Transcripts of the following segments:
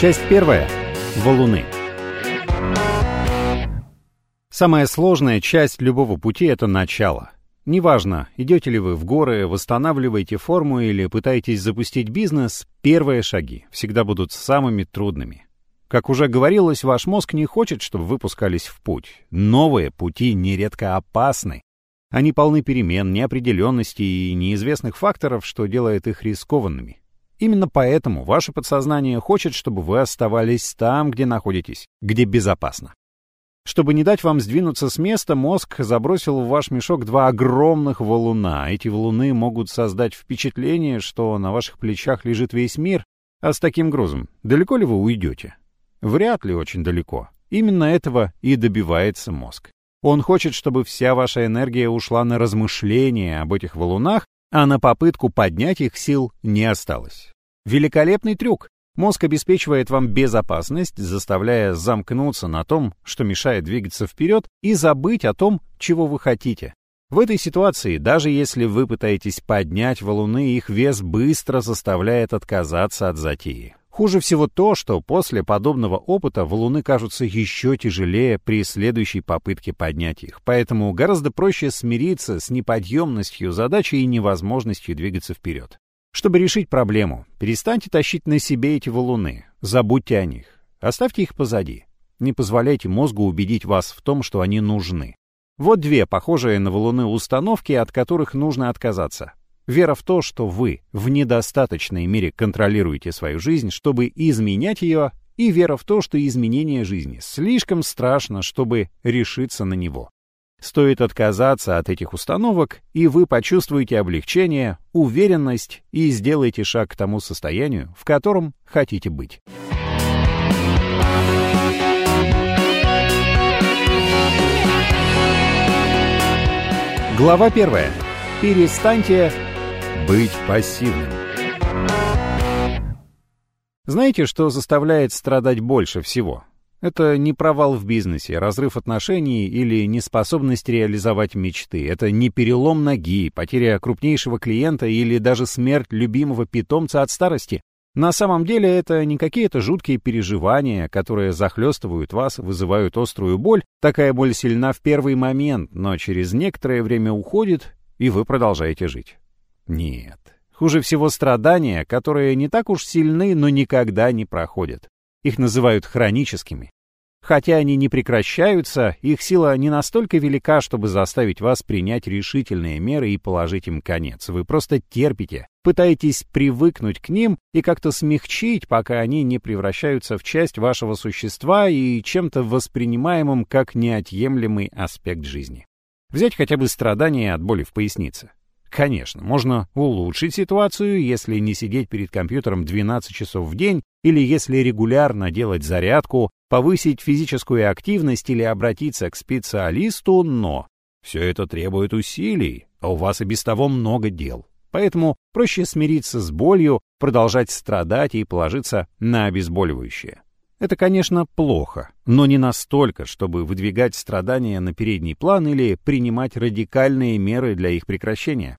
Часть первая. Валуны. Самая сложная часть любого пути — это начало. Неважно, идете ли вы в горы, восстанавливаете форму или пытаетесь запустить бизнес, первые шаги всегда будут самыми трудными. Как уже говорилось, ваш мозг не хочет, чтобы вы пускались в путь. Новые пути нередко опасны. Они полны перемен, неопределенности и неизвестных факторов, что делает их рискованными. Именно поэтому ваше подсознание хочет, чтобы вы оставались там, где находитесь, где безопасно. Чтобы не дать вам сдвинуться с места, мозг забросил в ваш мешок два огромных валуна. Эти валуны могут создать впечатление, что на ваших плечах лежит весь мир, а с таким грузом далеко ли вы уйдете? Вряд ли очень далеко. Именно этого и добивается мозг. Он хочет, чтобы вся ваша энергия ушла на размышления об этих валунах, а на попытку поднять их сил не осталось. Великолепный трюк. Мозг обеспечивает вам безопасность, заставляя замкнуться на том, что мешает двигаться вперед, и забыть о том, чего вы хотите. В этой ситуации, даже если вы пытаетесь поднять валуны, их вес быстро заставляет отказаться от затеи. Хуже всего то, что после подобного опыта валуны кажутся еще тяжелее при следующей попытке поднять их, поэтому гораздо проще смириться с неподъемностью задачи и невозможностью двигаться вперед. Чтобы решить проблему, перестаньте тащить на себе эти валуны, забудьте о них, оставьте их позади. Не позволяйте мозгу убедить вас в том, что они нужны. Вот две похожие на валуны установки, от которых нужно отказаться. Вера в то, что вы в недостаточной мере контролируете свою жизнь, чтобы изменять ее, и вера в то, что изменение жизни слишком страшно, чтобы решиться на него. Стоит отказаться от этих установок, и вы почувствуете облегчение, уверенность и сделаете шаг к тому состоянию, в котором хотите быть. Глава первая. Перестаньте быть пассивным. Знаете, что заставляет страдать больше всего? Это не провал в бизнесе, разрыв отношений или неспособность реализовать мечты. Это не перелом ноги, потеря крупнейшего клиента или даже смерть любимого питомца от старости. На самом деле это не какие-то жуткие переживания, которые захлестывают вас, вызывают острую боль. Такая боль сильна в первый момент, но через некоторое время уходит, и вы продолжаете жить. Нет. Хуже всего страдания, которые не так уж сильны, но никогда не проходят. Их называют хроническими. Хотя они не прекращаются, их сила не настолько велика, чтобы заставить вас принять решительные меры и положить им конец. Вы просто терпите, пытаетесь привыкнуть к ним и как-то смягчить, пока они не превращаются в часть вашего существа и чем-то воспринимаемым как неотъемлемый аспект жизни. Взять хотя бы страдания от боли в пояснице. Конечно, можно улучшить ситуацию, если не сидеть перед компьютером 12 часов в день, или если регулярно делать зарядку, повысить физическую активность или обратиться к специалисту, но все это требует усилий, а у вас и без того много дел. Поэтому проще смириться с болью, продолжать страдать и положиться на обезболивающее. Это, конечно, плохо, но не настолько, чтобы выдвигать страдания на передний план или принимать радикальные меры для их прекращения.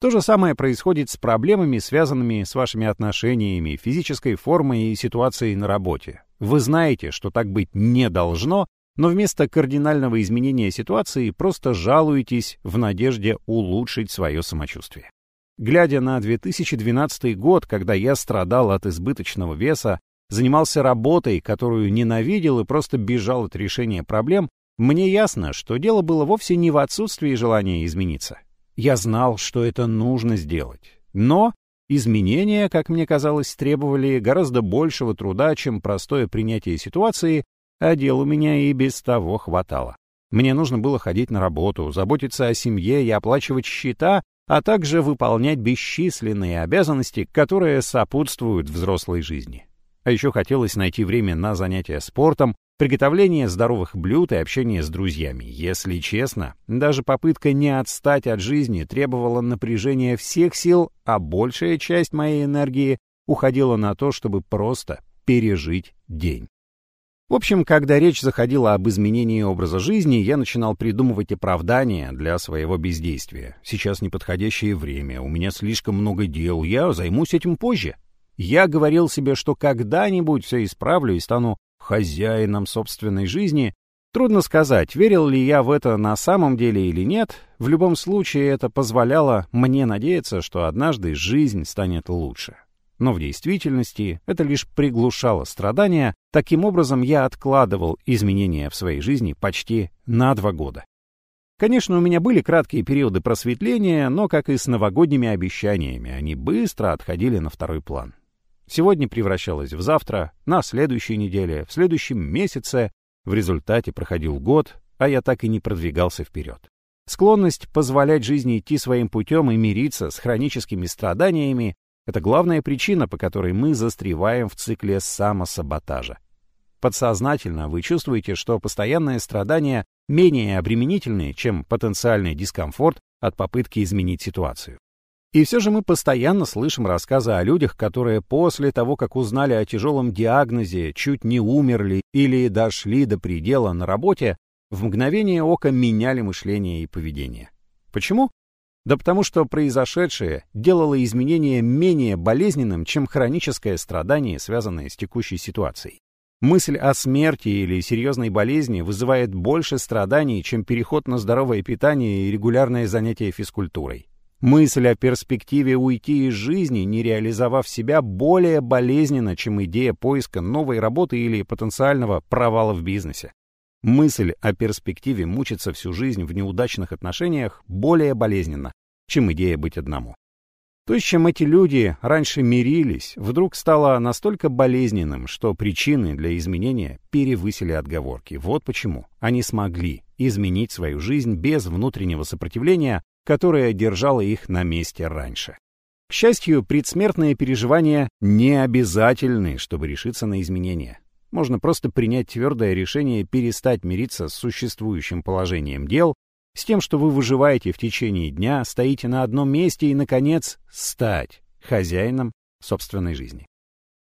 То же самое происходит с проблемами, связанными с вашими отношениями, физической формой и ситуацией на работе. Вы знаете, что так быть не должно, но вместо кардинального изменения ситуации просто жалуетесь в надежде улучшить свое самочувствие. Глядя на 2012 год, когда я страдал от избыточного веса, занимался работой, которую ненавидел и просто бежал от решения проблем, мне ясно, что дело было вовсе не в отсутствии желания измениться. Я знал, что это нужно сделать. Но изменения, как мне казалось, требовали гораздо большего труда, чем простое принятие ситуации, а дел у меня и без того хватало. Мне нужно было ходить на работу, заботиться о семье и оплачивать счета, а также выполнять бесчисленные обязанности, которые сопутствуют взрослой жизни. А еще хотелось найти время на занятия спортом, приготовление здоровых блюд и общение с друзьями. Если честно, даже попытка не отстать от жизни требовала напряжения всех сил, а большая часть моей энергии уходила на то, чтобы просто пережить день. В общем, когда речь заходила об изменении образа жизни, я начинал придумывать оправдания для своего бездействия. Сейчас неподходящее время, у меня слишком много дел, я займусь этим позже. Я говорил себе, что когда-нибудь все исправлю и стану хозяином собственной жизни. Трудно сказать, верил ли я в это на самом деле или нет. В любом случае, это позволяло мне надеяться, что однажды жизнь станет лучше. Но в действительности это лишь приглушало страдания. Таким образом, я откладывал изменения в своей жизни почти на два года. Конечно, у меня были краткие периоды просветления, но, как и с новогодними обещаниями, они быстро отходили на второй план. Сегодня превращалось в завтра, на следующей неделе, в следующем месяце. В результате проходил год, а я так и не продвигался вперед. Склонность позволять жизни идти своим путем и мириться с хроническими страданиями — это главная причина, по которой мы застреваем в цикле самосаботажа. Подсознательно вы чувствуете, что постоянные страдания менее обременительны, чем потенциальный дискомфорт от попытки изменить ситуацию. И все же мы постоянно слышим рассказы о людях, которые после того, как узнали о тяжелом диагнозе, чуть не умерли или дошли до предела на работе, в мгновение ока меняли мышление и поведение. Почему? Да потому что произошедшее делало изменение менее болезненным, чем хроническое страдание, связанное с текущей ситуацией. Мысль о смерти или серьезной болезни вызывает больше страданий, чем переход на здоровое питание и регулярное занятие физкультурой. Мысль о перспективе уйти из жизни, не реализовав себя, более болезненна, чем идея поиска новой работы или потенциального провала в бизнесе. Мысль о перспективе мучиться всю жизнь в неудачных отношениях более болезненна, чем идея быть одному. То, с чем эти люди раньше мирились, вдруг стало настолько болезненным, что причины для изменения перевысили отговорки. Вот почему они смогли изменить свою жизнь без внутреннего сопротивления, которая держала их на месте раньше. К счастью, предсмертные переживания не обязательны, чтобы решиться на изменения. Можно просто принять твердое решение перестать мириться с существующим положением дел, с тем, что вы выживаете в течение дня, стоите на одном месте и, наконец, стать хозяином собственной жизни.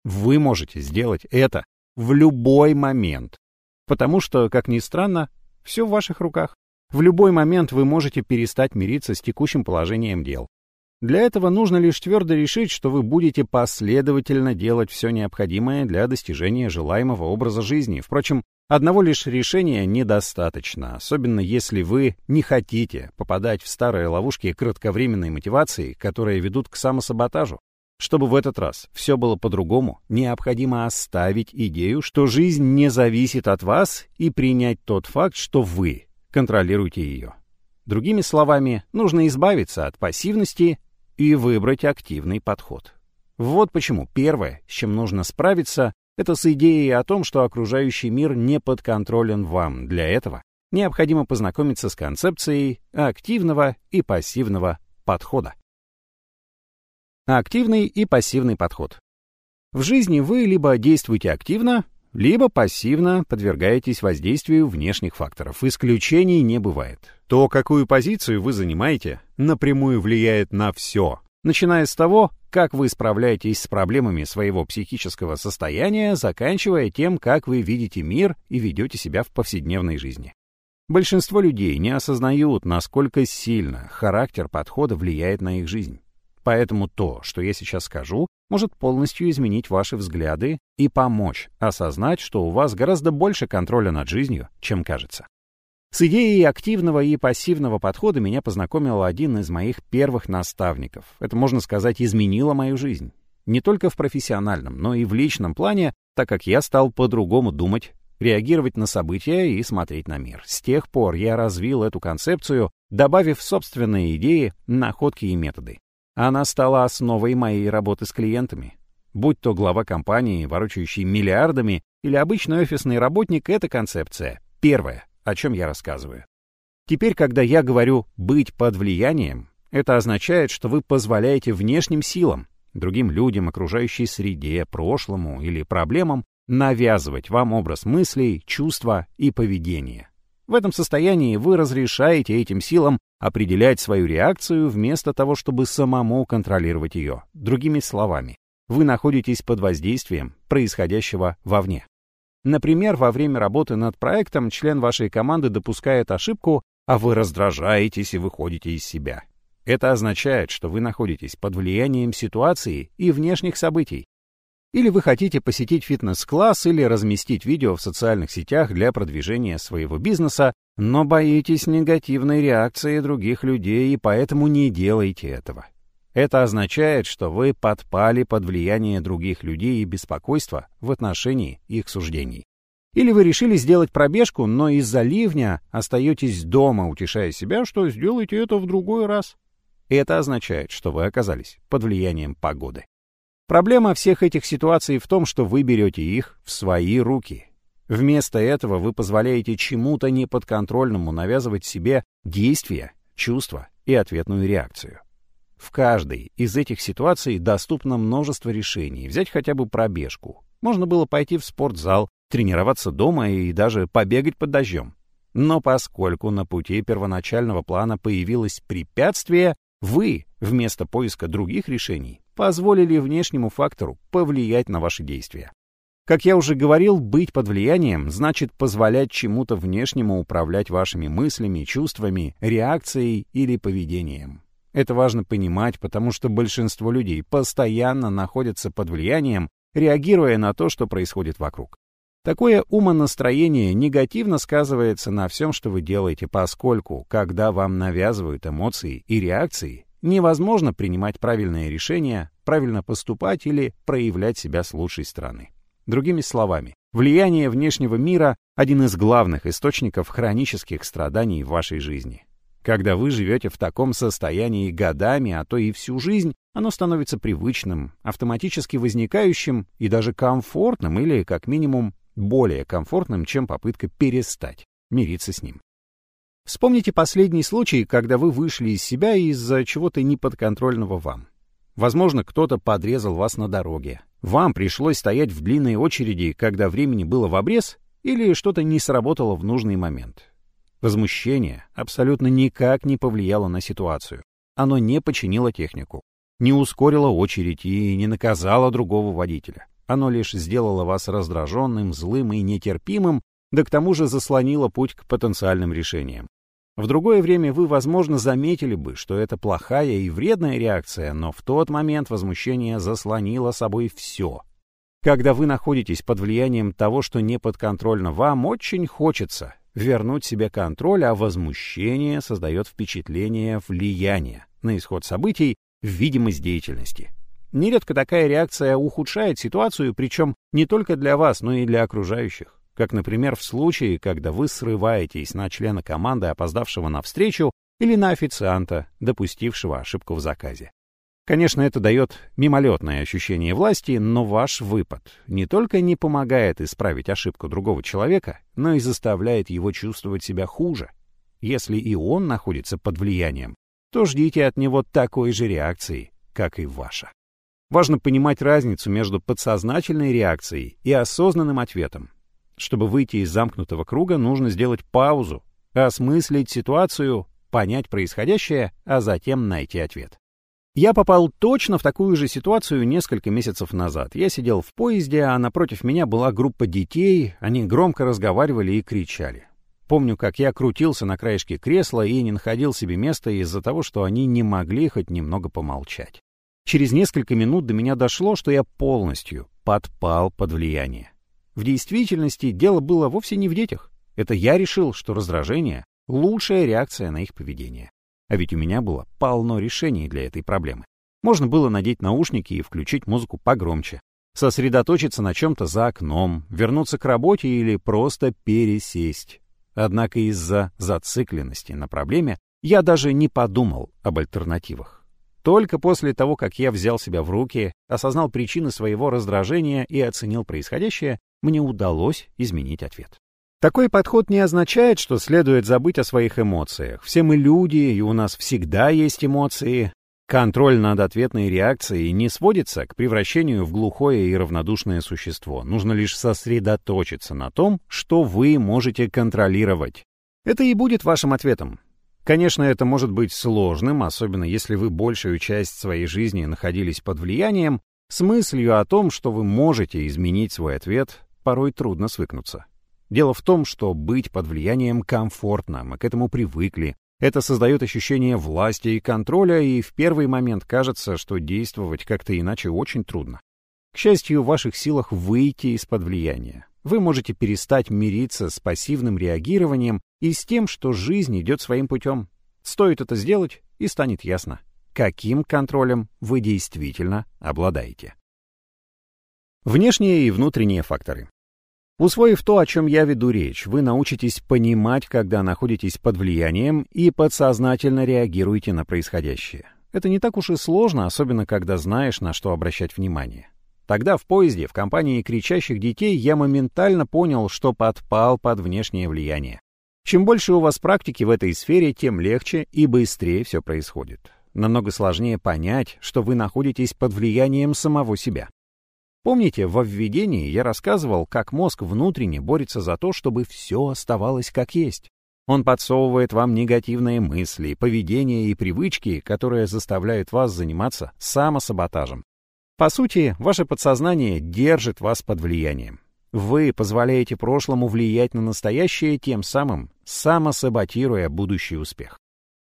Вы можете сделать это в любой момент, потому что, как ни странно, все в ваших руках. В любой момент вы можете перестать мириться с текущим положением дел. Для этого нужно лишь твердо решить, что вы будете последовательно делать все необходимое для достижения желаемого образа жизни. Впрочем, одного лишь решения недостаточно, особенно если вы не хотите попадать в старые ловушки кратковременной мотивации, которые ведут к самосаботажу. Чтобы в этот раз все было по-другому, необходимо оставить идею, что жизнь не зависит от вас и принять тот факт, что вы контролируйте ее. Другими словами, нужно избавиться от пассивности и выбрать активный подход. Вот почему первое, с чем нужно справиться, это с идеей о том, что окружающий мир не подконтролен вам. Для этого необходимо познакомиться с концепцией активного и пассивного подхода. Активный и пассивный подход. В жизни вы либо действуете активно, либо пассивно подвергаетесь воздействию внешних факторов. Исключений не бывает. То, какую позицию вы занимаете, напрямую влияет на все, начиная с того, как вы справляетесь с проблемами своего психического состояния, заканчивая тем, как вы видите мир и ведете себя в повседневной жизни. Большинство людей не осознают, насколько сильно характер подхода влияет на их жизнь. Поэтому то, что я сейчас скажу, может полностью изменить ваши взгляды и помочь осознать, что у вас гораздо больше контроля над жизнью, чем кажется. С идеей активного и пассивного подхода меня познакомил один из моих первых наставников. Это, можно сказать, изменило мою жизнь. Не только в профессиональном, но и в личном плане, так как я стал по-другому думать, реагировать на события и смотреть на мир. С тех пор я развил эту концепцию, добавив собственные идеи, находки и методы. Она стала основой моей работы с клиентами. Будь то глава компании, ворочающий миллиардами, или обычный офисный работник, это концепция. Первое, о чем я рассказываю. Теперь, когда я говорю «быть под влиянием», это означает, что вы позволяете внешним силам, другим людям, окружающей среде, прошлому или проблемам навязывать вам образ мыслей, чувства и поведения. В этом состоянии вы разрешаете этим силам определять свою реакцию вместо того, чтобы самому контролировать ее. Другими словами, вы находитесь под воздействием происходящего вовне. Например, во время работы над проектом член вашей команды допускает ошибку, а вы раздражаетесь и выходите из себя. Это означает, что вы находитесь под влиянием ситуации и внешних событий, Или вы хотите посетить фитнес-класс или разместить видео в социальных сетях для продвижения своего бизнеса, но боитесь негативной реакции других людей и поэтому не делайте этого. Это означает, что вы подпали под влияние других людей и беспокойства в отношении их суждений. Или вы решили сделать пробежку, но из-за ливня остаетесь дома, утешая себя, что сделаете это в другой раз. Это означает, что вы оказались под влиянием погоды. Проблема всех этих ситуаций в том, что вы берете их в свои руки. Вместо этого вы позволяете чему-то неподконтрольному навязывать себе действия, чувства и ответную реакцию. В каждой из этих ситуаций доступно множество решений. Взять хотя бы пробежку. Можно было пойти в спортзал, тренироваться дома и даже побегать под дождем. Но поскольку на пути первоначального плана появилось препятствие, вы, вместо поиска других решений, позволили внешнему фактору повлиять на ваши действия. Как я уже говорил, быть под влиянием значит позволять чему-то внешнему управлять вашими мыслями, чувствами, реакцией или поведением. Это важно понимать, потому что большинство людей постоянно находятся под влиянием, реагируя на то, что происходит вокруг. Такое умонастроение негативно сказывается на всем, что вы делаете, поскольку, когда вам навязывают эмоции и реакции, невозможно принимать правильные решения, правильно поступать или проявлять себя с лучшей стороны. Другими словами, влияние внешнего мира – один из главных источников хронических страданий в вашей жизни. Когда вы живете в таком состоянии годами, а то и всю жизнь, оно становится привычным, автоматически возникающим и даже комфортным или, как минимум, более комфортным, чем попытка перестать мириться с ним. Вспомните последний случай, когда вы вышли из себя из-за чего-то неподконтрольного вам. Возможно, кто-то подрезал вас на дороге. Вам пришлось стоять в длинной очереди, когда времени было в обрез, или что-то не сработало в нужный момент. Возмущение абсолютно никак не повлияло на ситуацию. Оно не починило технику, не ускорило очередь и не наказало другого водителя. Оно лишь сделало вас раздраженным, злым и нетерпимым, да к тому же заслонило путь к потенциальным решениям. В другое время вы, возможно, заметили бы, что это плохая и вредная реакция, но в тот момент возмущение заслонило собой все. Когда вы находитесь под влиянием того, что не подконтрольно вам, очень хочется вернуть себе контроль, а возмущение создает впечатление влияния на исход событий видимость деятельности. Нередко такая реакция ухудшает ситуацию, причем не только для вас, но и для окружающих. Как, например, в случае, когда вы срываетесь на члена команды, опоздавшего на встречу, или на официанта, допустившего ошибку в заказе. Конечно, это дает мимолетное ощущение власти, но ваш выпад не только не помогает исправить ошибку другого человека, но и заставляет его чувствовать себя хуже. Если и он находится под влиянием, то ждите от него такой же реакции, как и ваша. Важно понимать разницу между подсознательной реакцией и осознанным ответом. Чтобы выйти из замкнутого круга, нужно сделать паузу, осмыслить ситуацию, понять происходящее, а затем найти ответ. Я попал точно в такую же ситуацию несколько месяцев назад. Я сидел в поезде, а напротив меня была группа детей, они громко разговаривали и кричали. Помню, как я крутился на краешке кресла и не находил себе места из-за того, что они не могли хоть немного помолчать. Через несколько минут до меня дошло, что я полностью подпал под влияние. В действительности дело было вовсе не в детях. Это я решил, что раздражение — лучшая реакция на их поведение. А ведь у меня было полно решений для этой проблемы. Можно было надеть наушники и включить музыку погромче, сосредоточиться на чем-то за окном, вернуться к работе или просто пересесть. Однако из-за зацикленности на проблеме я даже не подумал об альтернативах. Только после того, как я взял себя в руки, осознал причины своего раздражения и оценил происходящее, мне удалось изменить ответ. Такой подход не означает, что следует забыть о своих эмоциях. Все мы люди, и у нас всегда есть эмоции. Контроль над ответной реакцией не сводится к превращению в глухое и равнодушное существо. Нужно лишь сосредоточиться на том, что вы можете контролировать. Это и будет вашим ответом. Конечно, это может быть сложным, особенно если вы большую часть своей жизни находились под влиянием, с мыслью о том, что вы можете изменить свой ответ, порой трудно свыкнуться. Дело в том, что быть под влиянием комфортно, мы к этому привыкли. Это создает ощущение власти и контроля, и в первый момент кажется, что действовать как-то иначе очень трудно. К счастью, в ваших силах выйти из-под влияния. Вы можете перестать мириться с пассивным реагированием и с тем, что жизнь идет своим путем. Стоит это сделать, и станет ясно, каким контролем вы действительно обладаете. Внешние и внутренние факторы. Усвоив то, о чем я веду речь, вы научитесь понимать, когда находитесь под влиянием и подсознательно реагируете на происходящее. Это не так уж и сложно, особенно когда знаешь, на что обращать внимание. Тогда в поезде, в компании кричащих детей, я моментально понял, что подпал под внешнее влияние. Чем больше у вас практики в этой сфере, тем легче и быстрее все происходит. Намного сложнее понять, что вы находитесь под влиянием самого себя. Помните, во введении я рассказывал, как мозг внутренне борется за то, чтобы все оставалось как есть. Он подсовывает вам негативные мысли, поведение и привычки, которые заставляют вас заниматься самосаботажем. По сути, ваше подсознание держит вас под влиянием. Вы позволяете прошлому влиять на настоящее, тем самым самосаботируя будущий успех.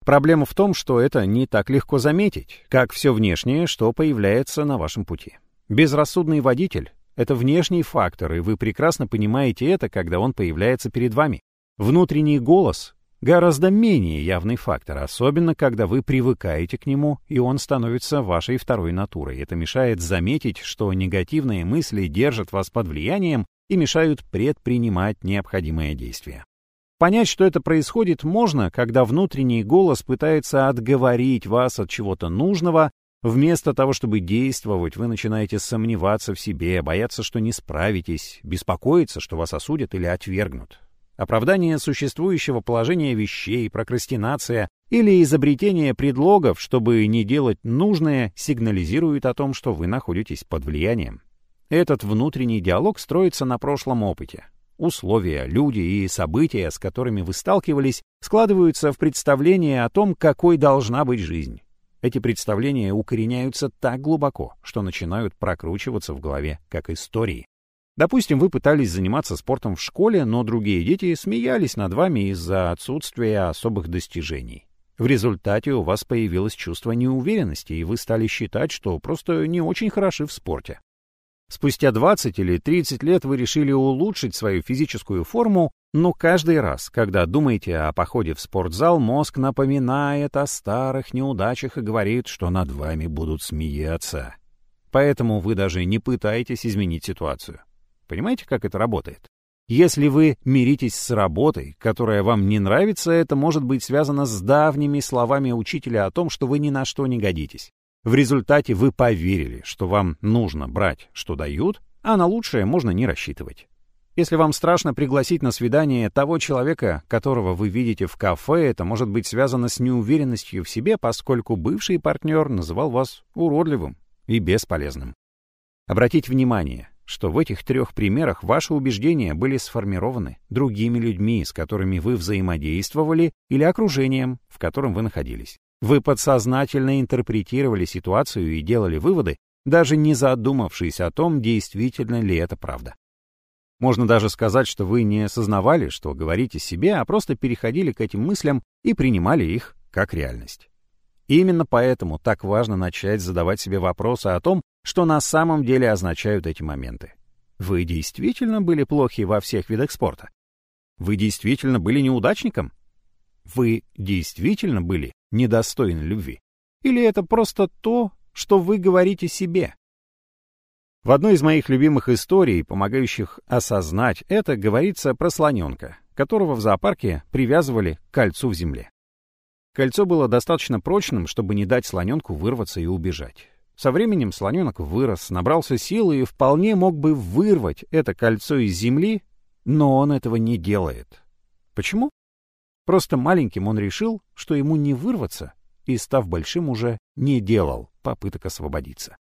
Проблема в том, что это не так легко заметить, как все внешнее, что появляется на вашем пути. Безрассудный водитель — это внешний фактор, и вы прекрасно понимаете это, когда он появляется перед вами. Внутренний голос — гораздо менее явный фактор, особенно когда вы привыкаете к нему, и он становится вашей второй натурой. Это мешает заметить, что негативные мысли держат вас под влиянием и мешают предпринимать необходимые действия. Понять, что это происходит, можно, когда внутренний голос пытается отговорить вас от чего-то нужного Вместо того, чтобы действовать, вы начинаете сомневаться в себе, бояться, что не справитесь, беспокоиться, что вас осудят или отвергнут. Оправдание существующего положения вещей, прокрастинация или изобретение предлогов, чтобы не делать нужное, сигнализирует о том, что вы находитесь под влиянием. Этот внутренний диалог строится на прошлом опыте. Условия, люди и события, с которыми вы сталкивались, складываются в представление о том, какой должна быть жизнь. Эти представления укореняются так глубоко, что начинают прокручиваться в голове как истории. Допустим, вы пытались заниматься спортом в школе, но другие дети смеялись над вами из-за отсутствия особых достижений. В результате у вас появилось чувство неуверенности, и вы стали считать, что просто не очень хороши в спорте. Спустя 20 или 30 лет вы решили улучшить свою физическую форму, но каждый раз, когда думаете о походе в спортзал, мозг напоминает о старых неудачах и говорит, что над вами будут смеяться. Поэтому вы даже не пытаетесь изменить ситуацию. Понимаете, как это работает? Если вы миритесь с работой, которая вам не нравится, это может быть связано с давними словами учителя о том, что вы ни на что не годитесь. В результате вы поверили, что вам нужно брать, что дают, а на лучшее можно не рассчитывать. Если вам страшно пригласить на свидание того человека, которого вы видите в кафе, это может быть связано с неуверенностью в себе, поскольку бывший партнер называл вас уродливым и бесполезным. Обратите внимание, что в этих трех примерах ваши убеждения были сформированы другими людьми, с которыми вы взаимодействовали, или окружением, в котором вы находились. Вы подсознательно интерпретировали ситуацию и делали выводы, даже не задумавшись о том, действительно ли это правда. Можно даже сказать, что вы не осознавали, что говорите себе, а просто переходили к этим мыслям и принимали их как реальность. Именно поэтому так важно начать задавать себе вопросы о том, что на самом деле означают эти моменты. Вы действительно были плохи во всех видах спорта? Вы действительно были неудачником? Вы действительно были недостойны любви? Или это просто то, что вы говорите себе? В одной из моих любимых историй, помогающих осознать это, говорится про слоненка, которого в зоопарке привязывали к кольцу в земле. Кольцо было достаточно прочным, чтобы не дать слоненку вырваться и убежать. Со временем слоненок вырос, набрался силы и вполне мог бы вырвать это кольцо из земли, но он этого не делает. Почему? Просто маленьким он решил, что ему не вырваться, и, став большим, уже не делал попыток освободиться.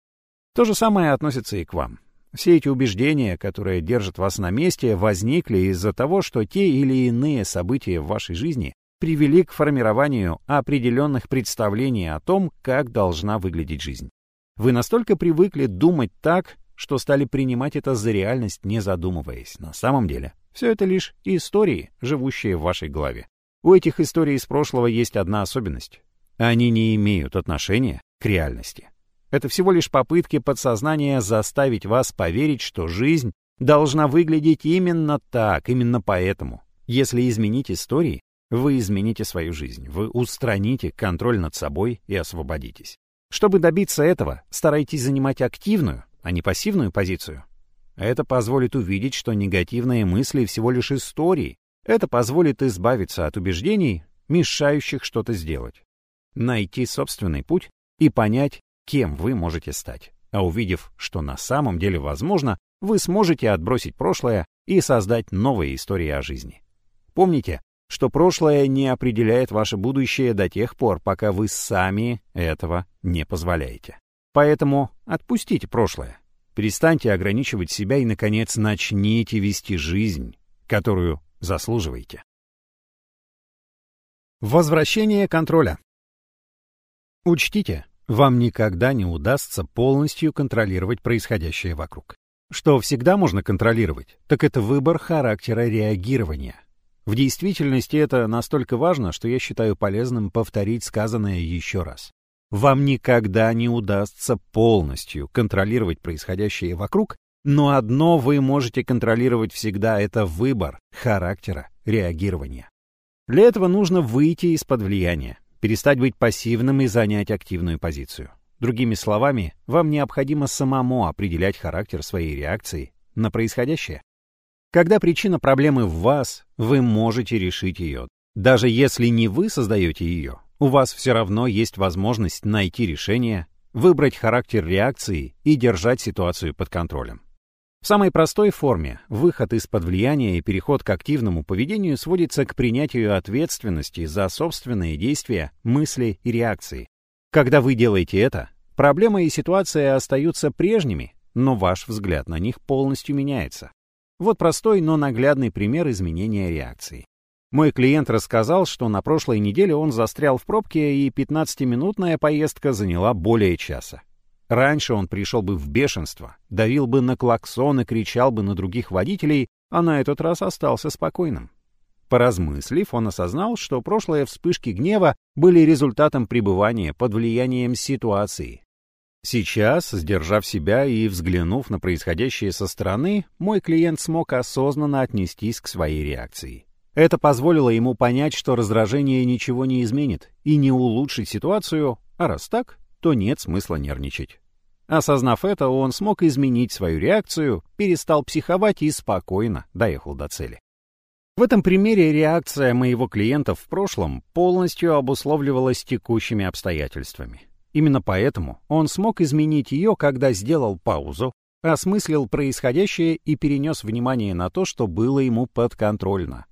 То же самое относится и к вам. Все эти убеждения, которые держат вас на месте, возникли из-за того, что те или иные события в вашей жизни привели к формированию определенных представлений о том, как должна выглядеть жизнь. Вы настолько привыкли думать так, что стали принимать это за реальность, не задумываясь. На самом деле, все это лишь истории, живущие в вашей голове. У этих историй из прошлого есть одна особенность. Они не имеют отношения к реальности. Это всего лишь попытки подсознания заставить вас поверить, что жизнь должна выглядеть именно так, именно поэтому. Если изменить истории, вы измените свою жизнь, вы устраните контроль над собой и освободитесь. Чтобы добиться этого, старайтесь занимать активную, а не пассивную позицию. Это позволит увидеть, что негативные мысли всего лишь истории. Это позволит избавиться от убеждений, мешающих что-то сделать. Найти собственный путь и понять, кем вы можете стать. А увидев, что на самом деле возможно, вы сможете отбросить прошлое и создать новые истории о жизни. Помните, что прошлое не определяет ваше будущее до тех пор, пока вы сами этого не позволяете. Поэтому отпустите прошлое, перестаньте ограничивать себя и, наконец, начните вести жизнь, которую заслуживаете. Возвращение контроля. Учтите, вам никогда не удастся полностью контролировать происходящее вокруг. Что всегда можно контролировать, так это выбор характера реагирования. В действительности это настолько важно, что я считаю полезным повторить сказанное еще раз. Вам никогда не удастся полностью контролировать происходящее вокруг, но одно вы можете контролировать всегда — это выбор характера реагирования. Для этого нужно выйти из-под влияния, перестать быть пассивным и занять активную позицию. Другими словами, вам необходимо самому определять характер своей реакции на происходящее. Когда причина проблемы в вас, вы можете решить ее. Даже если не вы создаете ее, у вас все равно есть возможность найти решение, выбрать характер реакции и держать ситуацию под контролем. В самой простой форме выход из-под влияния и переход к активному поведению сводится к принятию ответственности за собственные действия, мысли и реакции. Когда вы делаете это, проблема и ситуация остаются прежними, но ваш взгляд на них полностью меняется. Вот простой, но наглядный пример изменения реакции. Мой клиент рассказал, что на прошлой неделе он застрял в пробке, и 15-минутная поездка заняла более часа. Раньше он пришел бы в бешенство, давил бы на клаксон и кричал бы на других водителей, а на этот раз остался спокойным. Поразмыслив, он осознал, что прошлые вспышки гнева были результатом пребывания под влиянием ситуации. Сейчас, сдержав себя и взглянув на происходящее со стороны, мой клиент смог осознанно отнестись к своей реакции. Это позволило ему понять, что раздражение ничего не изменит и не улучшит ситуацию, а раз так, то нет смысла нервничать. Осознав это, он смог изменить свою реакцию, перестал психовать и спокойно доехал до цели. В этом примере реакция моего клиента в прошлом полностью обусловливалась текущими обстоятельствами. Именно поэтому он смог изменить ее, когда сделал паузу, осмыслил происходящее и перенес внимание на то, что было ему подконтрольно.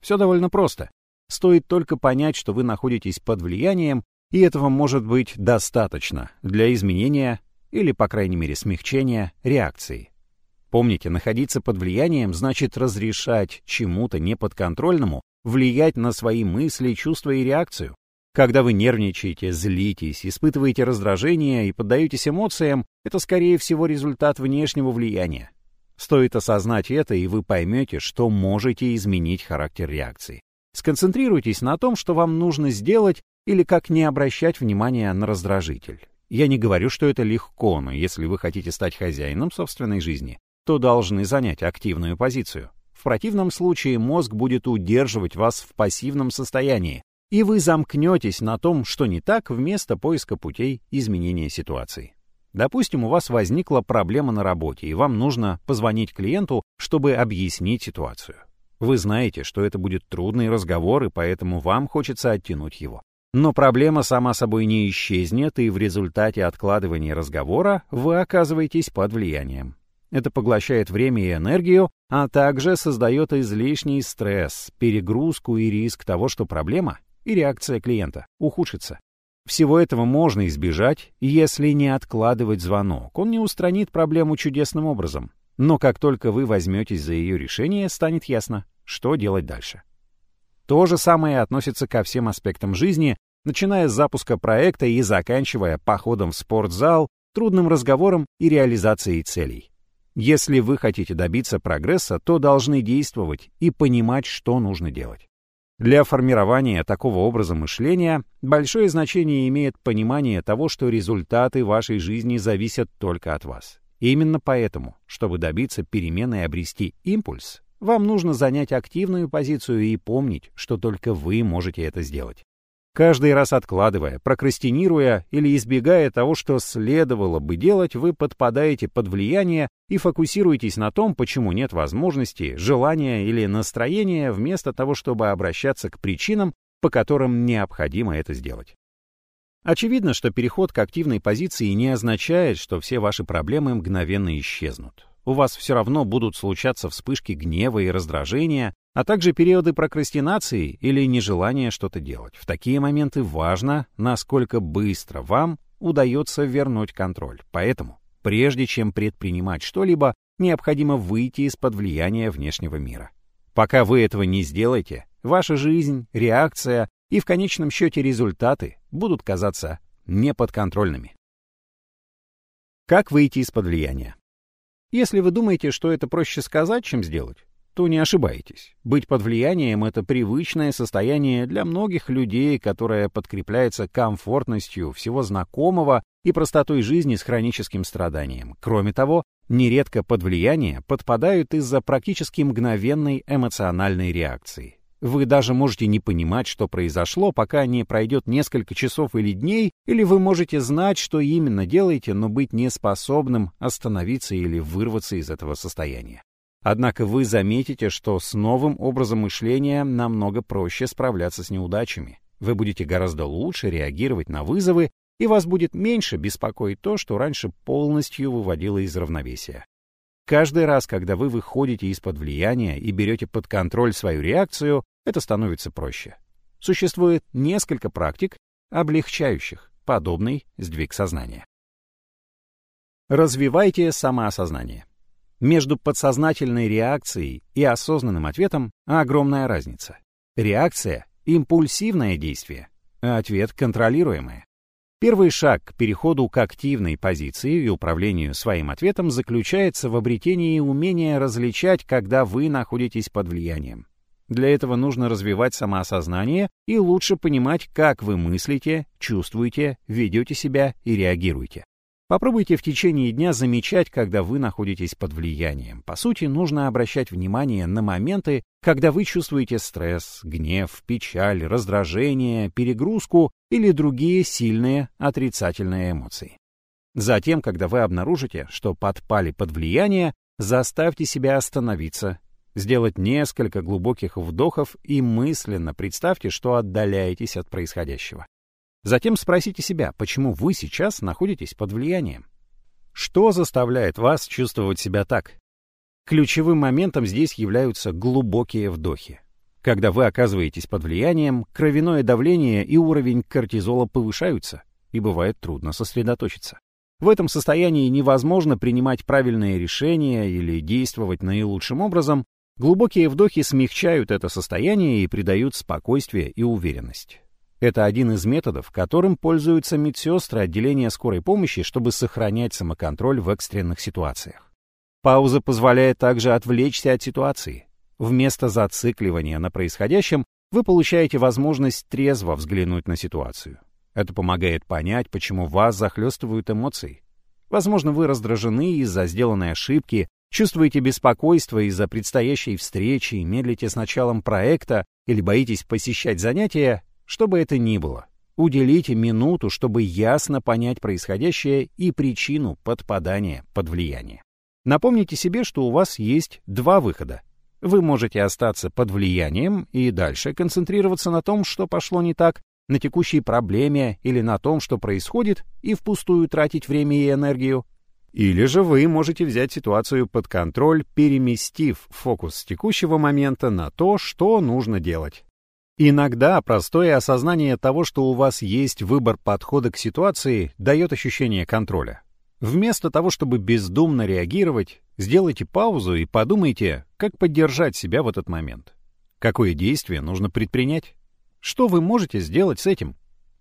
Все довольно просто. Стоит только понять, что вы находитесь под влиянием, и этого может быть достаточно для изменения или, по крайней мере, смягчения реакции. Помните, находиться под влиянием значит разрешать чему-то неподконтрольному влиять на свои мысли, чувства и реакцию. Когда вы нервничаете, злитесь, испытываете раздражение и поддаетесь эмоциям, это, скорее всего, результат внешнего влияния. Стоит осознать это, и вы поймете, что можете изменить характер реакции. Сконцентрируйтесь на том, что вам нужно сделать, или как не обращать внимания на раздражитель. Я не говорю, что это легко, но если вы хотите стать хозяином собственной жизни, то должны занять активную позицию. В противном случае мозг будет удерживать вас в пассивном состоянии, и вы замкнетесь на том, что не так, вместо поиска путей изменения ситуации. Допустим, у вас возникла проблема на работе, и вам нужно позвонить клиенту, чтобы объяснить ситуацию. Вы знаете, что это будет трудный разговор, и поэтому вам хочется оттянуть его. Но проблема сама собой не исчезнет, и в результате откладывания разговора вы оказываетесь под влиянием. Это поглощает время и энергию, а также создает излишний стресс, перегрузку и риск того, что проблема и реакция клиента ухудшится. Всего этого можно избежать, если не откладывать звонок. Он не устранит проблему чудесным образом. Но как только вы возьметесь за ее решение, станет ясно, что делать дальше. То же самое относится ко всем аспектам жизни, начиная с запуска проекта и заканчивая походом в спортзал, трудным разговором и реализацией целей. Если вы хотите добиться прогресса, то должны действовать и понимать, что нужно делать. Для формирования такого образа мышления большое значение имеет понимание того, что результаты вашей жизни зависят только от вас. Именно поэтому, чтобы добиться перемены и обрести импульс, вам нужно занять активную позицию и помнить, что только вы можете это сделать. Каждый раз откладывая, прокрастинируя или избегая того, что следовало бы делать, вы подпадаете под влияние и фокусируетесь на том, почему нет возможности, желания или настроения, вместо того, чтобы обращаться к причинам, по которым необходимо это сделать. Очевидно, что переход к активной позиции не означает, что все ваши проблемы мгновенно исчезнут. У вас все равно будут случаться вспышки гнева и раздражения, а также периоды прокрастинации или нежелания что-то делать. В такие моменты важно, насколько быстро вам удается вернуть контроль. Поэтому, прежде чем предпринимать что-либо, необходимо выйти из-под влияния внешнего мира. Пока вы этого не сделаете, ваша жизнь, реакция и в конечном счете результаты будут казаться неподконтрольными. Как выйти из-под влияния? Если вы думаете, что это проще сказать, чем сделать, то не ошибаетесь. Быть под влиянием — это привычное состояние для многих людей, которое подкрепляется комфортностью всего знакомого и простотой жизни с хроническим страданием. Кроме того, нередко под влияние подпадают из-за практически мгновенной эмоциональной реакции. Вы даже можете не понимать, что произошло, пока не пройдет несколько часов или дней, или вы можете знать, что именно делаете, но быть неспособным остановиться или вырваться из этого состояния. Однако вы заметите, что с новым образом мышления намного проще справляться с неудачами. Вы будете гораздо лучше реагировать на вызовы, и вас будет меньше беспокоить то, что раньше полностью выводило из равновесия. Каждый раз, когда вы выходите из-под влияния и берете под контроль свою реакцию, это становится проще. Существует несколько практик, облегчающих подобный сдвиг сознания. Развивайте самоосознание. Между подсознательной реакцией и осознанным ответом огромная разница. Реакция — импульсивное действие, а ответ — контролируемое. Первый шаг к переходу к активной позиции и управлению своим ответом заключается в обретении умения различать, когда вы находитесь под влиянием. Для этого нужно развивать самоосознание и лучше понимать, как вы мыслите, чувствуете, ведете себя и реагируете. Попробуйте в течение дня замечать, когда вы находитесь под влиянием. По сути, нужно обращать внимание на моменты, когда вы чувствуете стресс, гнев, печаль, раздражение, перегрузку или другие сильные отрицательные эмоции. Затем, когда вы обнаружите, что подпали под влияние, заставьте себя остановиться, сделать несколько глубоких вдохов и мысленно представьте, что отдаляетесь от происходящего. Затем спросите себя, почему вы сейчас находитесь под влиянием. Что заставляет вас чувствовать себя так? Ключевым моментом здесь являются глубокие вдохи. Когда вы оказываетесь под влиянием, кровяное давление и уровень кортизола повышаются, и бывает трудно сосредоточиться. В этом состоянии невозможно принимать правильные решения или действовать наилучшим образом. Глубокие вдохи смягчают это состояние и придают спокойствие и уверенность. Это один из методов, которым пользуются медсестры отделения скорой помощи, чтобы сохранять самоконтроль в экстренных ситуациях. Пауза позволяет также отвлечься от ситуации. Вместо зацикливания на происходящем вы получаете возможность трезво взглянуть на ситуацию. Это помогает понять, почему вас захлестывают эмоции. Возможно, вы раздражены из-за сделанной ошибки, чувствуете беспокойство из-за предстоящей встречи, медлите с началом проекта или боитесь посещать занятия, что бы это ни было, уделите минуту, чтобы ясно понять происходящее и причину подпадания под влияние. Напомните себе, что у вас есть два выхода. Вы можете остаться под влиянием и дальше концентрироваться на том, что пошло не так, на текущей проблеме или на том, что происходит, и впустую тратить время и энергию. Или же вы можете взять ситуацию под контроль, переместив фокус текущего момента на то, что нужно делать. Иногда простое осознание того, что у вас есть выбор подхода к ситуации, дает ощущение контроля. Вместо того, чтобы бездумно реагировать, сделайте паузу и подумайте, как поддержать себя в этот момент. Какое действие нужно предпринять? Что вы можете сделать с этим?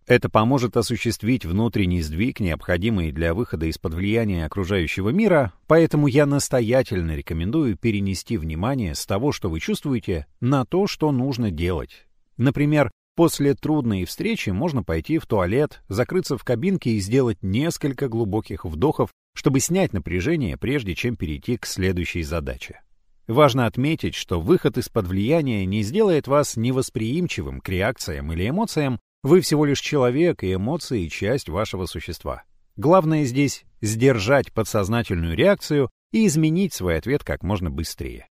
Это поможет осуществить внутренний сдвиг, необходимый для выхода из-под влияния окружающего мира, поэтому я настоятельно рекомендую перенести внимание с того, что вы чувствуете, на то, что нужно делать, Например, после трудной встречи можно пойти в туалет, закрыться в кабинке и сделать несколько глубоких вдохов, чтобы снять напряжение, прежде чем перейти к следующей задаче. Важно отметить, что выход из-под влияния не сделает вас невосприимчивым к реакциям или эмоциям, вы всего лишь человек, и эмоции — часть вашего существа. Главное здесь — сдержать подсознательную реакцию и изменить свой ответ как можно быстрее.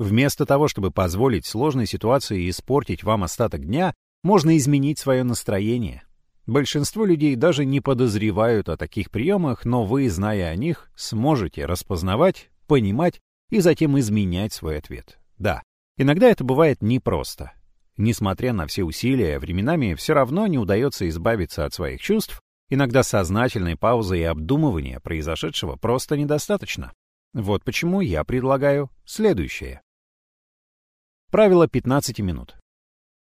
Вместо того, чтобы позволить сложной ситуации испортить вам остаток дня, можно изменить свое настроение. Большинство людей даже не подозревают о таких приемах, но вы, зная о них, сможете распознавать, понимать и затем изменять свой ответ. Да, иногда это бывает непросто. Несмотря на все усилия, временами все равно не удается избавиться от своих чувств, иногда сознательной паузы и обдумывания произошедшего просто недостаточно. Вот почему я предлагаю следующее. Правило 15 минут.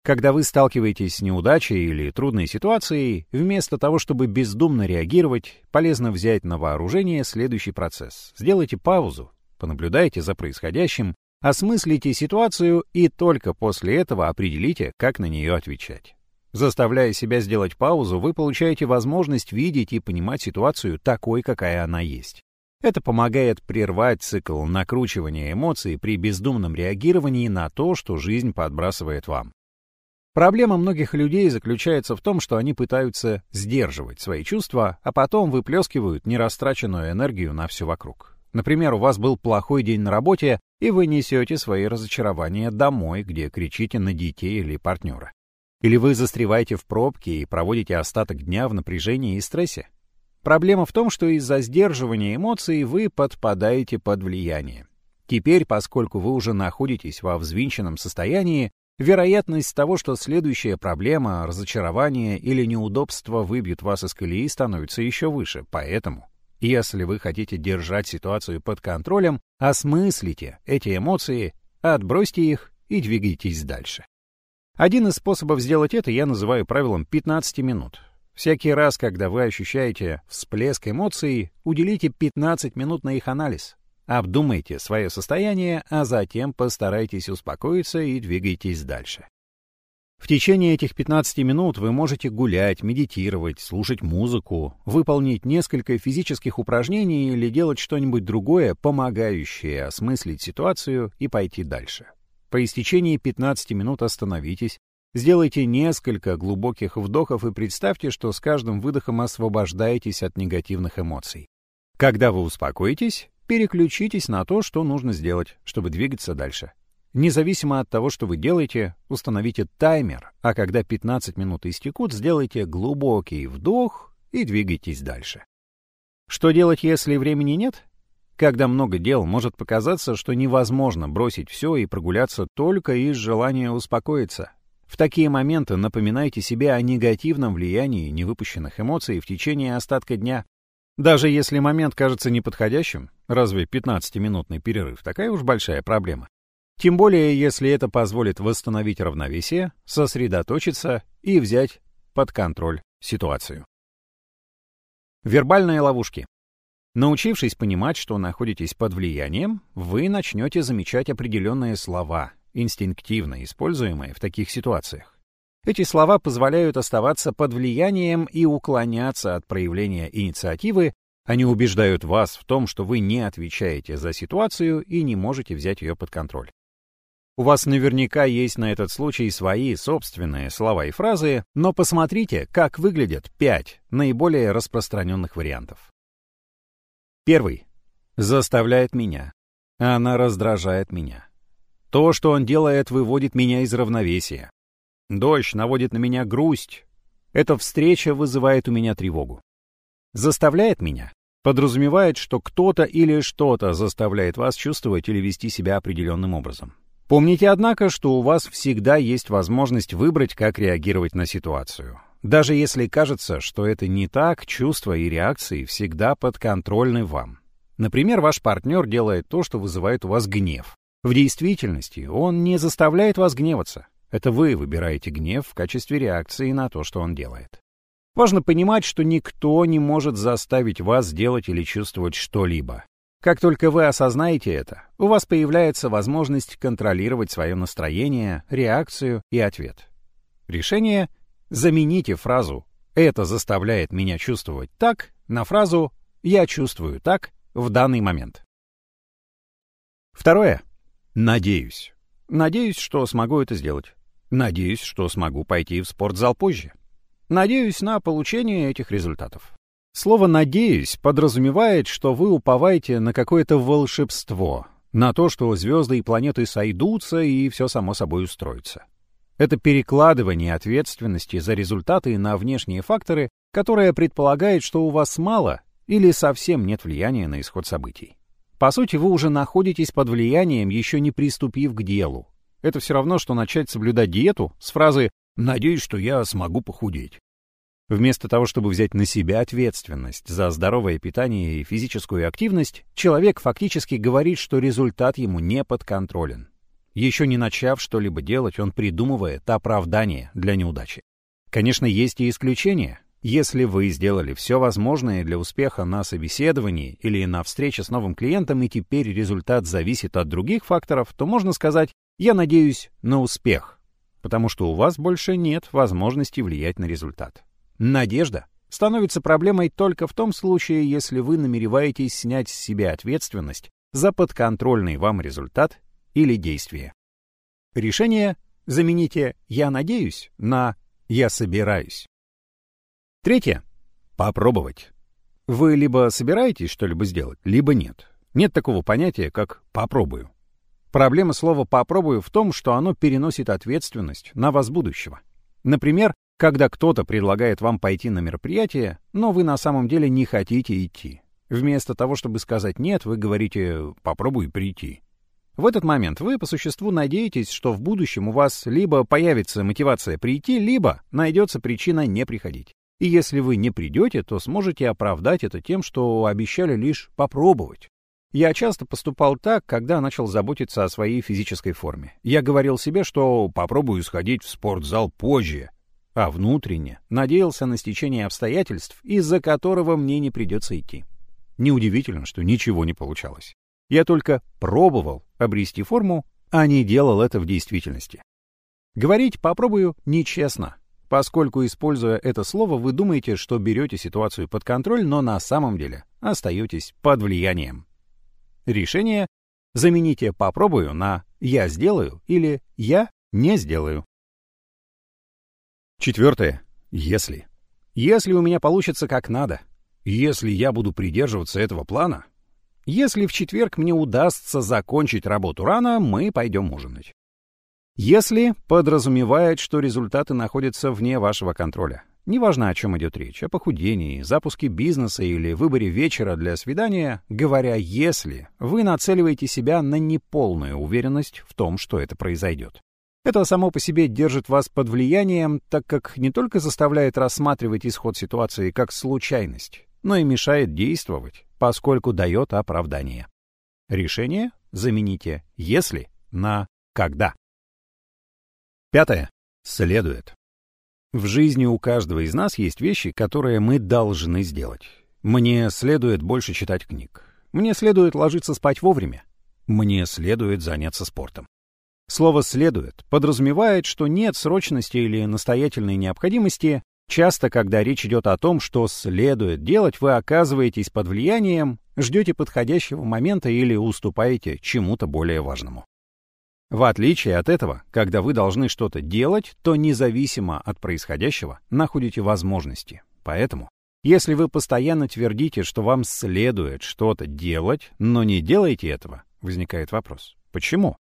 Когда вы сталкиваетесь с неудачей или трудной ситуацией, вместо того, чтобы бездумно реагировать, полезно взять на вооружение следующий процесс. Сделайте паузу, понаблюдайте за происходящим, осмыслите ситуацию и только после этого определите, как на нее отвечать. Заставляя себя сделать паузу, вы получаете возможность видеть и понимать ситуацию такой, какая она есть. Это помогает прервать цикл накручивания эмоций при бездумном реагировании на то, что жизнь подбрасывает вам. Проблема многих людей заключается в том, что они пытаются сдерживать свои чувства, а потом выплескивают нерастраченную энергию на все вокруг. Например, у вас был плохой день на работе, и вы несете свои разочарования домой, где кричите на детей или партнера. Или вы застреваете в пробке и проводите остаток дня в напряжении и стрессе. Проблема в том, что из-за сдерживания эмоций вы подпадаете под влияние. Теперь, поскольку вы уже находитесь во взвинченном состоянии, вероятность того, что следующая проблема, разочарование или неудобство выбьют вас из колеи, становится еще выше. Поэтому, если вы хотите держать ситуацию под контролем, осмыслите эти эмоции, отбросьте их и двигайтесь дальше. Один из способов сделать это я называю правилом 15 минут. Всякий раз, когда вы ощущаете всплеск эмоций, уделите 15 минут на их анализ. Обдумайте свое состояние, а затем постарайтесь успокоиться и двигайтесь дальше. В течение этих 15 минут вы можете гулять, медитировать, слушать музыку, выполнить несколько физических упражнений или делать что-нибудь другое, помогающее осмыслить ситуацию и пойти дальше. По истечении 15 минут остановитесь, Сделайте несколько глубоких вдохов и представьте, что с каждым выдохом освобождаетесь от негативных эмоций. Когда вы успокоитесь, переключитесь на то, что нужно сделать, чтобы двигаться дальше. Независимо от того, что вы делаете, установите таймер, а когда 15 минут истекут, сделайте глубокий вдох и двигайтесь дальше. Что делать, если времени нет? Когда много дел, может показаться, что невозможно бросить все и прогуляться только из желания успокоиться. В такие моменты напоминайте себе о негативном влиянии невыпущенных эмоций в течение остатка дня. Даже если момент кажется неподходящим, разве 15-минутный перерыв такая уж большая проблема? Тем более, если это позволит восстановить равновесие, сосредоточиться и взять под контроль ситуацию. Вербальные ловушки. Научившись понимать, что находитесь под влиянием, вы начнете замечать определенные слова, инстинктивно используемые в таких ситуациях. Эти слова позволяют оставаться под влиянием и уклоняться от проявления инициативы, они убеждают вас в том, что вы не отвечаете за ситуацию и не можете взять ее под контроль. У вас наверняка есть на этот случай свои собственные слова и фразы, но посмотрите, как выглядят пять наиболее распространенных вариантов. Первый. Заставляет меня. Она раздражает меня. То, что он делает, выводит меня из равновесия. Дождь наводит на меня грусть. Эта встреча вызывает у меня тревогу. Заставляет меня. Подразумевает, что кто-то или что-то заставляет вас чувствовать или вести себя определенным образом. Помните, однако, что у вас всегда есть возможность выбрать, как реагировать на ситуацию. Даже если кажется, что это не так, чувства и реакции всегда подконтрольны вам. Например, ваш партнер делает то, что вызывает у вас гнев. В действительности он не заставляет вас гневаться. Это вы выбираете гнев в качестве реакции на то, что он делает. Важно понимать, что никто не может заставить вас делать или чувствовать что-либо. Как только вы осознаете это, у вас появляется возможность контролировать свое настроение, реакцию и ответ. Решение — замените фразу «это заставляет меня чувствовать так» на фразу «я чувствую так» в данный момент. Второе. Надеюсь. Надеюсь, что смогу это сделать. Надеюсь, что смогу пойти в спортзал позже. Надеюсь на получение этих результатов. Слово «надеюсь» подразумевает, что вы уповаете на какое-то волшебство, на то, что звезды и планеты сойдутся и все само собой устроится. Это перекладывание ответственности за результаты на внешние факторы, которое предполагает, что у вас мало или совсем нет влияния на исход событий. По сути, вы уже находитесь под влиянием, еще не приступив к делу. Это все равно, что начать соблюдать диету с фразы «надеюсь, что я смогу похудеть». Вместо того, чтобы взять на себя ответственность за здоровое питание и физическую активность, человек фактически говорит, что результат ему не подконтролен. Еще не начав что-либо делать, он придумывает оправдание для неудачи. Конечно, есть и исключения. Если вы сделали все возможное для успеха на собеседовании или на встрече с новым клиентом, и теперь результат зависит от других факторов, то можно сказать «я надеюсь на успех», потому что у вас больше нет возможности влиять на результат. Надежда становится проблемой только в том случае, если вы намереваетесь снять с себя ответственность за подконтрольный вам результат или действие. Решение замените «я надеюсь» на «я собираюсь». Третье. Попробовать. Вы либо собираетесь что-либо сделать, либо нет. Нет такого понятия, как «попробую». Проблема слова «попробую» в том, что оно переносит ответственность на вас будущего. Например, когда кто-то предлагает вам пойти на мероприятие, но вы на самом деле не хотите идти. Вместо того, чтобы сказать «нет», вы говорите «попробуй прийти». В этот момент вы по существу надеетесь, что в будущем у вас либо появится мотивация прийти, либо найдется причина не приходить. И если вы не придете, то сможете оправдать это тем, что обещали лишь попробовать. Я часто поступал так, когда начал заботиться о своей физической форме. Я говорил себе, что попробую сходить в спортзал позже, а внутренне надеялся на стечение обстоятельств, из-за которого мне не придется идти. Неудивительно, что ничего не получалось. Я только пробовал обрести форму, а не делал это в действительности. Говорить «попробую» нечестно, поскольку, используя это слово, вы думаете, что берете ситуацию под контроль, но на самом деле остаетесь под влиянием. Решение замените «попробую» на «я сделаю» или «я не сделаю». Четвертое. Если. Если у меня получится как надо. Если я буду придерживаться этого плана. Если в четверг мне удастся закончить работу рано, мы пойдем ужинать. Если подразумевает, что результаты находятся вне вашего контроля. Неважно, о чем идет речь, о похудении, запуске бизнеса или выборе вечера для свидания, говоря «если», вы нацеливаете себя на неполную уверенность в том, что это произойдет. Это само по себе держит вас под влиянием, так как не только заставляет рассматривать исход ситуации как случайность, но и мешает действовать, поскольку дает оправдание. Решение замените «если» на «когда». Пятое. Следует. В жизни у каждого из нас есть вещи, которые мы должны сделать. Мне следует больше читать книг. Мне следует ложиться спать вовремя. Мне следует заняться спортом. Слово «следует» подразумевает, что нет срочности или настоятельной необходимости. Часто, когда речь идет о том, что следует делать, вы оказываетесь под влиянием, ждете подходящего момента или уступаете чему-то более важному. В отличие от этого, когда вы должны что-то делать, то независимо от происходящего находите возможности. Поэтому, если вы постоянно твердите, что вам следует что-то делать, но не делаете этого, возникает вопрос. Почему?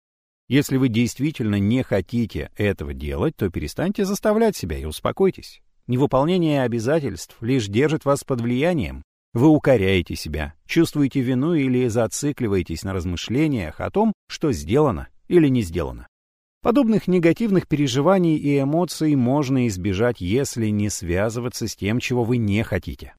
Если вы действительно не хотите этого делать, то перестаньте заставлять себя и успокойтесь. Невыполнение обязательств лишь держит вас под влиянием. Вы укоряете себя, чувствуете вину или зацикливаетесь на размышлениях о том, что сделано или не сделано. Подобных негативных переживаний и эмоций можно избежать, если не связываться с тем, чего вы не хотите.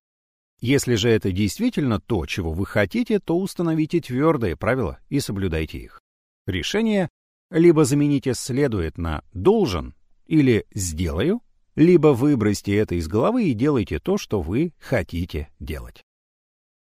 Если же это действительно то, чего вы хотите, то установите твердые правила и соблюдайте их. Решение либо замените «следует» на «должен» или «сделаю», либо выбросьте это из головы и делайте то, что вы хотите делать.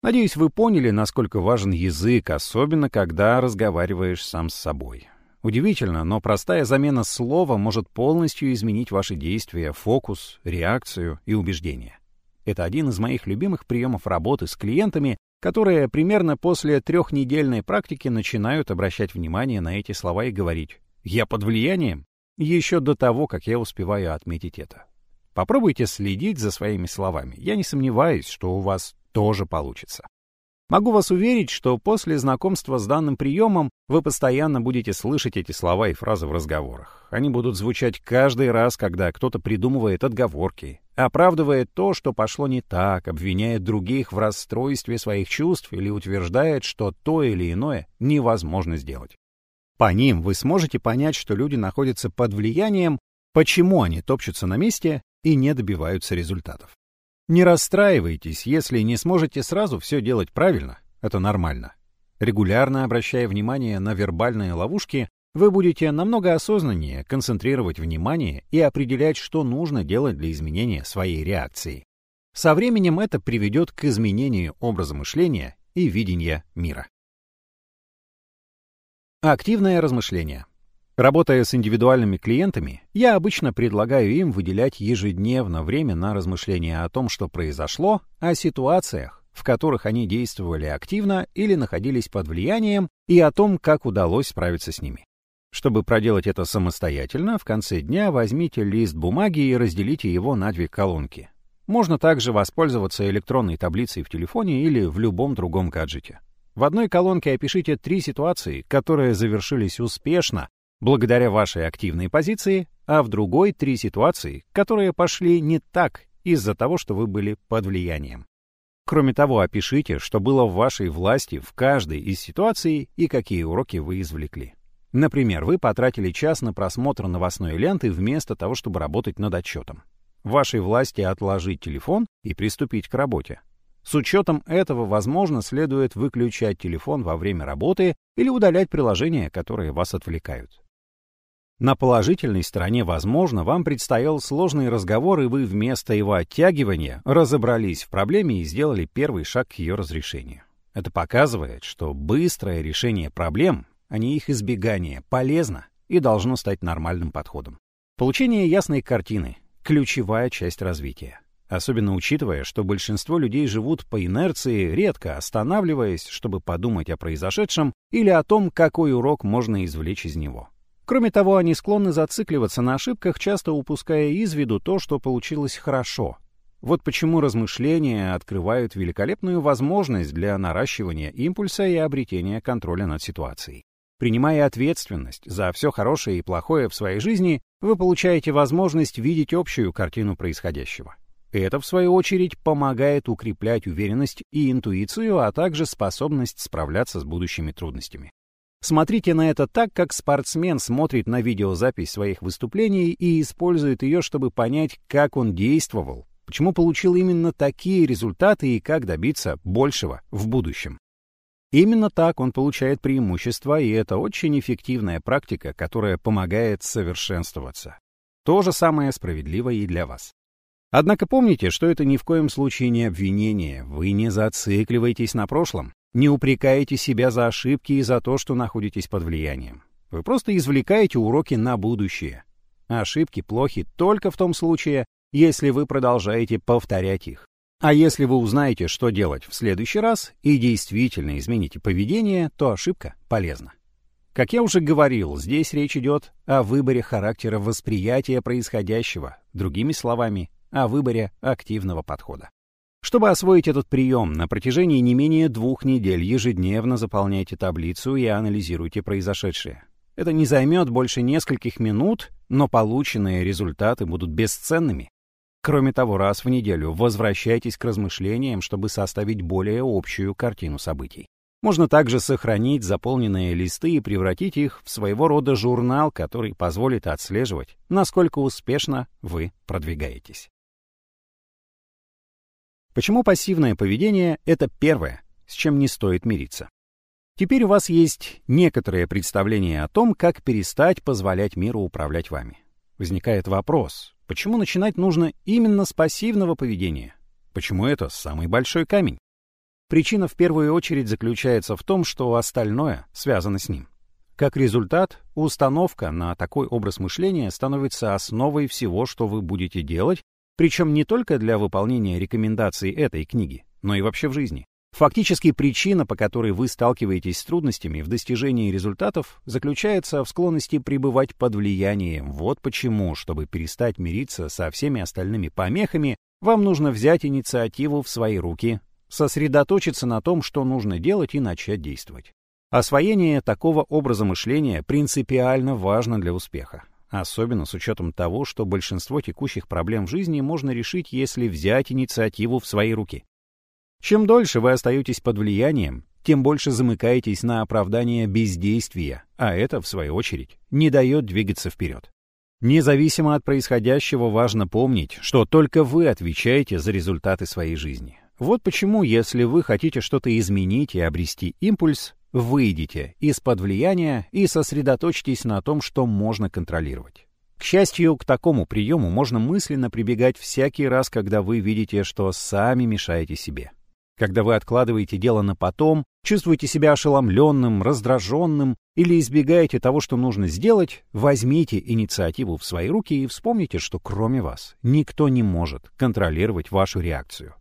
Надеюсь, вы поняли, насколько важен язык, особенно когда разговариваешь сам с собой. Удивительно, но простая замена слова может полностью изменить ваши действия, фокус, реакцию и убеждения. Это один из моих любимых приемов работы с клиентами, которые примерно после трехнедельной практики начинают обращать внимание на эти слова и говорить «я под влиянием» еще до того, как я успеваю отметить это. Попробуйте следить за своими словами. Я не сомневаюсь, что у вас тоже получится. Могу вас уверить, что после знакомства с данным приемом вы постоянно будете слышать эти слова и фразы в разговорах. Они будут звучать каждый раз, когда кто-то придумывает отговорки, оправдывает то, что пошло не так, обвиняет других в расстройстве своих чувств или утверждает, что то или иное невозможно сделать. По ним вы сможете понять, что люди находятся под влиянием, почему они топчутся на месте и не добиваются результатов. Не расстраивайтесь, если не сможете сразу все делать правильно, это нормально. Регулярно обращая внимание на вербальные ловушки, вы будете намного осознаннее концентрировать внимание и определять, что нужно делать для изменения своей реакции. Со временем это приведет к изменению образа мышления и видения мира. Активное размышление. Работая с индивидуальными клиентами, я обычно предлагаю им выделять ежедневно время на размышления о том, что произошло, о ситуациях, в которых они действовали активно или находились под влиянием, и о том, как удалось справиться с ними. Чтобы проделать это самостоятельно, в конце дня возьмите лист бумаги и разделите его на две колонки. Можно также воспользоваться электронной таблицей в телефоне или в любом другом гаджете. В одной колонке опишите три ситуации, которые завершились успешно благодаря вашей активной позиции, а в другой три ситуации, которые пошли не так из-за того, что вы были под влиянием. Кроме того, опишите, что было в вашей власти в каждой из ситуаций и какие уроки вы извлекли. Например, вы потратили час на просмотр новостной ленты вместо того, чтобы работать над отчетом. В вашей власти отложить телефон и приступить к работе. С учетом этого, возможно, следует выключать телефон во время работы или удалять приложения, которые вас отвлекают. На положительной стороне, возможно, вам предстоял сложный разговор, и вы вместо его оттягивания разобрались в проблеме и сделали первый шаг к ее разрешению. Это показывает, что быстрое решение проблем, а не их избегание, полезно и должно стать нормальным подходом. Получение ясной картины – ключевая часть развития. Особенно учитывая, что большинство людей живут по инерции, редко останавливаясь, чтобы подумать о произошедшем или о том, какой урок можно извлечь из него. Кроме того, они склонны зацикливаться на ошибках, часто упуская из виду то, что получилось хорошо. Вот почему размышления открывают великолепную возможность для наращивания импульса и обретения контроля над ситуацией. Принимая ответственность за все хорошее и плохое в своей жизни, вы получаете возможность видеть общую картину происходящего. Это, в свою очередь, помогает укреплять уверенность и интуицию, а также способность справляться с будущими трудностями. Смотрите на это так, как спортсмен смотрит на видеозапись своих выступлений и использует ее, чтобы понять, как он действовал, почему получил именно такие результаты и как добиться большего в будущем. Именно так он получает преимущество, и это очень эффективная практика, которая помогает совершенствоваться. То же самое справедливо и для вас. Однако помните, что это ни в коем случае не обвинение, вы не зацикливаетесь на прошлом. Не упрекаете себя за ошибки и за то, что находитесь под влиянием. Вы просто извлекаете уроки на будущее. Ошибки плохи только в том случае, если вы продолжаете повторять их. А если вы узнаете, что делать в следующий раз и действительно измените поведение, то ошибка полезна. Как я уже говорил, здесь речь идет о выборе характера восприятия происходящего, другими словами, о выборе активного подхода. Чтобы освоить этот прием, на протяжении не менее двух недель ежедневно заполняйте таблицу и анализируйте произошедшее. Это не займет больше нескольких минут, но полученные результаты будут бесценными. Кроме того, раз в неделю возвращайтесь к размышлениям, чтобы составить более общую картину событий. Можно также сохранить заполненные листы и превратить их в своего рода журнал, который позволит отслеживать, насколько успешно вы продвигаетесь. Почему пассивное поведение — это первое, с чем не стоит мириться? Теперь у вас есть некоторое представление о том, как перестать позволять миру управлять вами. Возникает вопрос, почему начинать нужно именно с пассивного поведения? Почему это самый большой камень? Причина в первую очередь заключается в том, что остальное связано с ним. Как результат, установка на такой образ мышления становится основой всего, что вы будете делать, причем не только для выполнения рекомендаций этой книги, но и вообще в жизни. Фактически причина, по которой вы сталкиваетесь с трудностями в достижении результатов, заключается в склонности пребывать под влиянием. Вот почему, чтобы перестать мириться со всеми остальными помехами, вам нужно взять инициативу в свои руки, сосредоточиться на том, что нужно делать и начать действовать. Освоение такого образа мышления принципиально важно для успеха. Особенно с учетом того, что большинство текущих проблем в жизни можно решить, если взять инициативу в свои руки. Чем дольше вы остаетесь под влиянием, тем больше замыкаетесь на оправдание бездействия, а это, в свою очередь, не дает двигаться вперед. Независимо от происходящего, важно помнить, что только вы отвечаете за результаты своей жизни. Вот почему, если вы хотите что-то изменить и обрести импульс, выйдите из-под влияния и сосредоточьтесь на том, что можно контролировать. К счастью, к такому приему можно мысленно прибегать всякий раз, когда вы видите, что сами мешаете себе. Когда вы откладываете дело на потом, чувствуете себя ошеломленным, раздраженным или избегаете того, что нужно сделать, возьмите инициативу в свои руки и вспомните, что кроме вас никто не может контролировать вашу реакцию.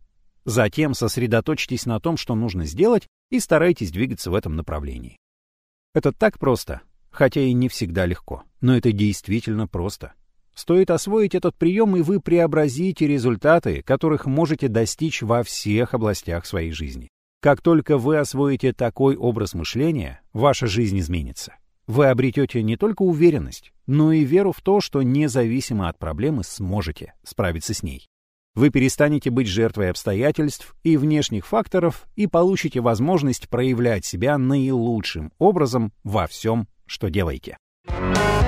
Затем сосредоточьтесь на том, что нужно сделать, и старайтесь двигаться в этом направлении. Это так просто, хотя и не всегда легко, но это действительно просто. Стоит освоить этот прием, и вы преобразите результаты, которых можете достичь во всех областях своей жизни. Как только вы освоите такой образ мышления, ваша жизнь изменится. Вы обретете не только уверенность, но и веру в то, что независимо от проблемы сможете справиться с ней. Вы перестанете быть жертвой обстоятельств и внешних факторов и получите возможность проявлять себя наилучшим образом во всем, что делаете. Thank